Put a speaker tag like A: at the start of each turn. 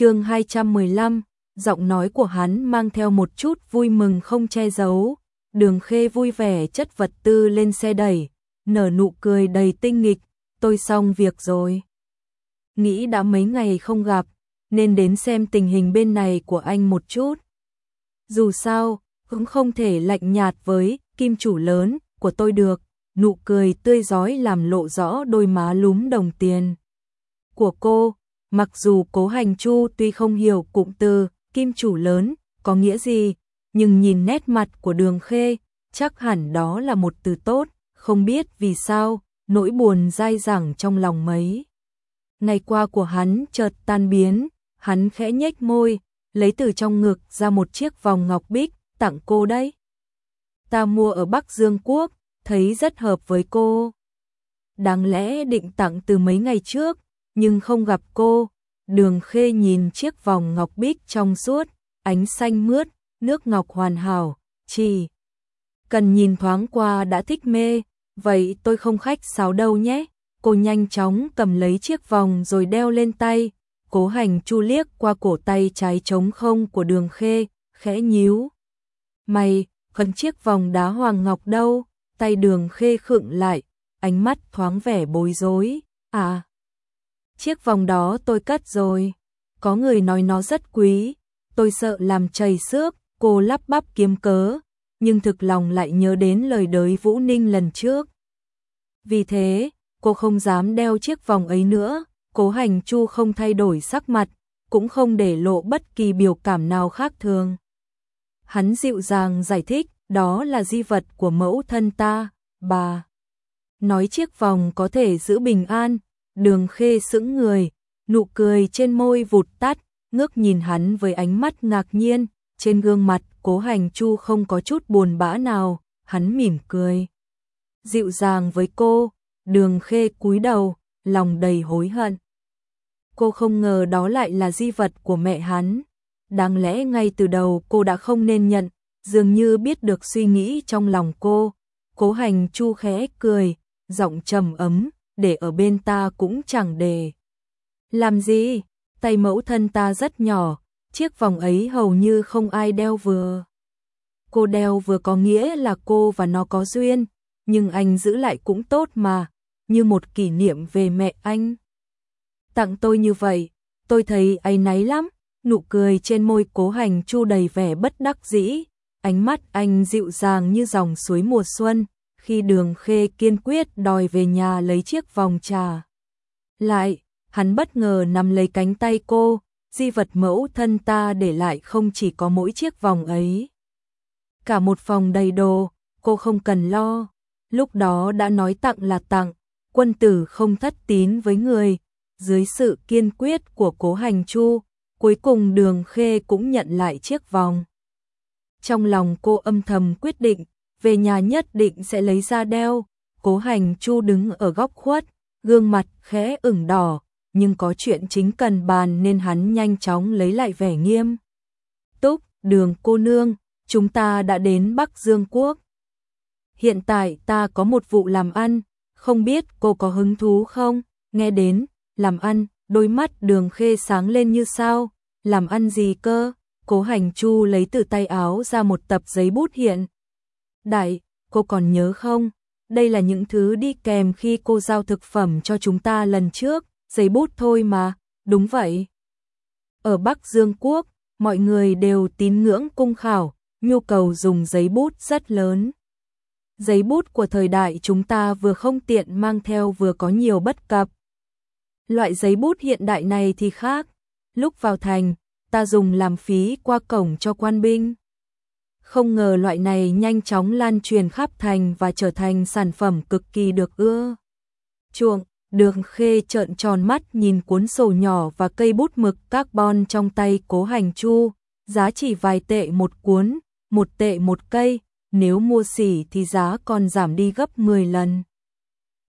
A: chương 215, giọng nói của hắn mang theo một chút vui mừng không che giấu. Đường khê vui vẻ chất vật tư lên xe đẩy, nở nụ cười đầy tinh nghịch, tôi xong việc rồi. Nghĩ đã mấy ngày không gặp, nên đến xem tình hình bên này của anh một chút. Dù sao, cũng không thể lạnh nhạt với kim chủ lớn của tôi được, nụ cười tươi giói làm lộ rõ đôi má lúm đồng tiền. Của cô, mặc dù cố hành chu tuy không hiểu cụm từ kim chủ lớn có nghĩa gì, nhưng nhìn nét mặt của đường khê, chắc hẳn đó là một từ tốt, không biết vì sao, nỗi buồn dai dẳng trong lòng mấy. Ngày qua của hắn chợt tan biến, hắn khẽ nhếch môi, lấy từ trong ngực ra một chiếc vòng ngọc bích, tặng cô đấy. Ta mua ở Bắc Dương Quốc, thấy rất hợp với cô. Đáng lẽ định tặng từ mấy ngày trước, nhưng không gặp cô. Đường khê nhìn chiếc vòng ngọc bích trong suốt, ánh xanh mướt, nước ngọc hoàn hảo, chỉ cần nhìn thoáng qua đã thích mê, vậy tôi không khách sáo đâu nhé. Cô nhanh chóng cầm lấy chiếc vòng rồi đeo lên tay, cố hành chu liếc qua cổ tay trái trống không của đường khê, khẽ nhíu. Mày, còn chiếc vòng đá hoàng ngọc đâu? Tay đường khê khựng lại, ánh mắt thoáng vẻ bối rối. À, chiếc vòng đó tôi cất rồi. Có người nói nó rất quý, tôi sợ làm chảy xước, cô lắp bắp kiếm cớ, nhưng thực lòng lại nhớ đến lời đới Vũ Ninh lần trước. Vì thế, cô không dám đeo chiếc vòng ấy nữa, cố hành chu không thay đổi sắc mặt, cũng không để lộ bất kỳ biểu cảm nào khác thường. Hắn dịu dàng giải thích, đó là di vật của mẫu thân ta, bà. Nói chiếc vòng có thể giữ bình an, đường khê sững người, nụ cười trên môi vụt tắt, ngước nhìn hắn với ánh mắt ngạc nhiên, trên gương mặt cố hành chu không có chút buồn bã nào, hắn mỉm cười. Dịu dàng với cô, đường khê cúi đầu, lòng đầy hối hận. Cô không ngờ đó lại là di vật của mẹ hắn. Đáng lẽ ngay từ đầu cô đã không nên nhận, dường như biết được suy nghĩ trong lòng cô. Cố hành chu khẽ cười, giọng trầm ấm, để ở bên ta cũng chẳng để. Làm gì? Tay mẫu thân ta rất nhỏ, chiếc vòng ấy hầu như không ai đeo vừa. Cô đeo vừa có nghĩa là cô và nó có duyên, nhưng anh giữ lại cũng tốt mà, như một kỷ niệm về mẹ anh. Tặng tôi như vậy, tôi thấy ấy náy lắm, nụ cười trên môi cố hành chu đầy vẻ bất đắc dĩ, ánh mắt anh dịu dàng như dòng suối mùa xuân, khi đường khê kiên quyết đòi về nhà lấy chiếc vòng trà. Lại, hắn bất ngờ nắm lấy cánh tay cô, di vật mẫu thân ta để lại không chỉ có mỗi chiếc vòng ấy. Cả một phòng đầy đồ, cô không cần lo, lúc đó đã nói tặng là tặng, quân tử không thất tín với người, dưới sự kiên quyết của cố hành chu, cuối cùng đường khê cũng nhận lại chiếc vòng. Trong lòng cô âm thầm quyết định, về nhà nhất định sẽ lấy ra đeo, cố hành chu đứng ở góc khuất, gương mặt khẽ ửng đỏ, nhưng có chuyện chính cần bàn nên hắn nhanh chóng lấy lại vẻ nghiêm. Túc, đường cô nương, chúng ta đã đến Bắc Dương Quốc. Hiện tại ta có một vụ làm ăn, không biết cô có hứng thú không? Nghe đến, làm ăn, đôi mắt đường khê sáng lên như sao, làm ăn gì cơ? Cố hành chu lấy từ tay áo ra một tập giấy bút hiện. Đại, cô còn nhớ không? Đây là những thứ đi kèm khi cô giao thực phẩm cho chúng ta lần trước, giấy bút thôi mà, đúng vậy. Ở Bắc Dương Quốc, mọi người đều tín ngưỡng cung khảo, nhu cầu dùng giấy bút rất lớn. Giấy bút của thời đại chúng ta vừa không tiện mang theo vừa có nhiều bất cập. Loại giấy bút hiện đại này thì khác, lúc vào thành, ta dùng làm phí qua cổng cho quan binh. Không ngờ loại này nhanh chóng lan truyền khắp thành và trở thành sản phẩm cực kỳ được ưa. Chuộng, đường khê trợn tròn mắt nhìn cuốn sổ nhỏ và cây bút mực carbon trong tay cố hành chu, giá chỉ vài tệ một cuốn, một tệ một cây, nếu mua xỉ thì giá còn giảm đi gấp 10 lần.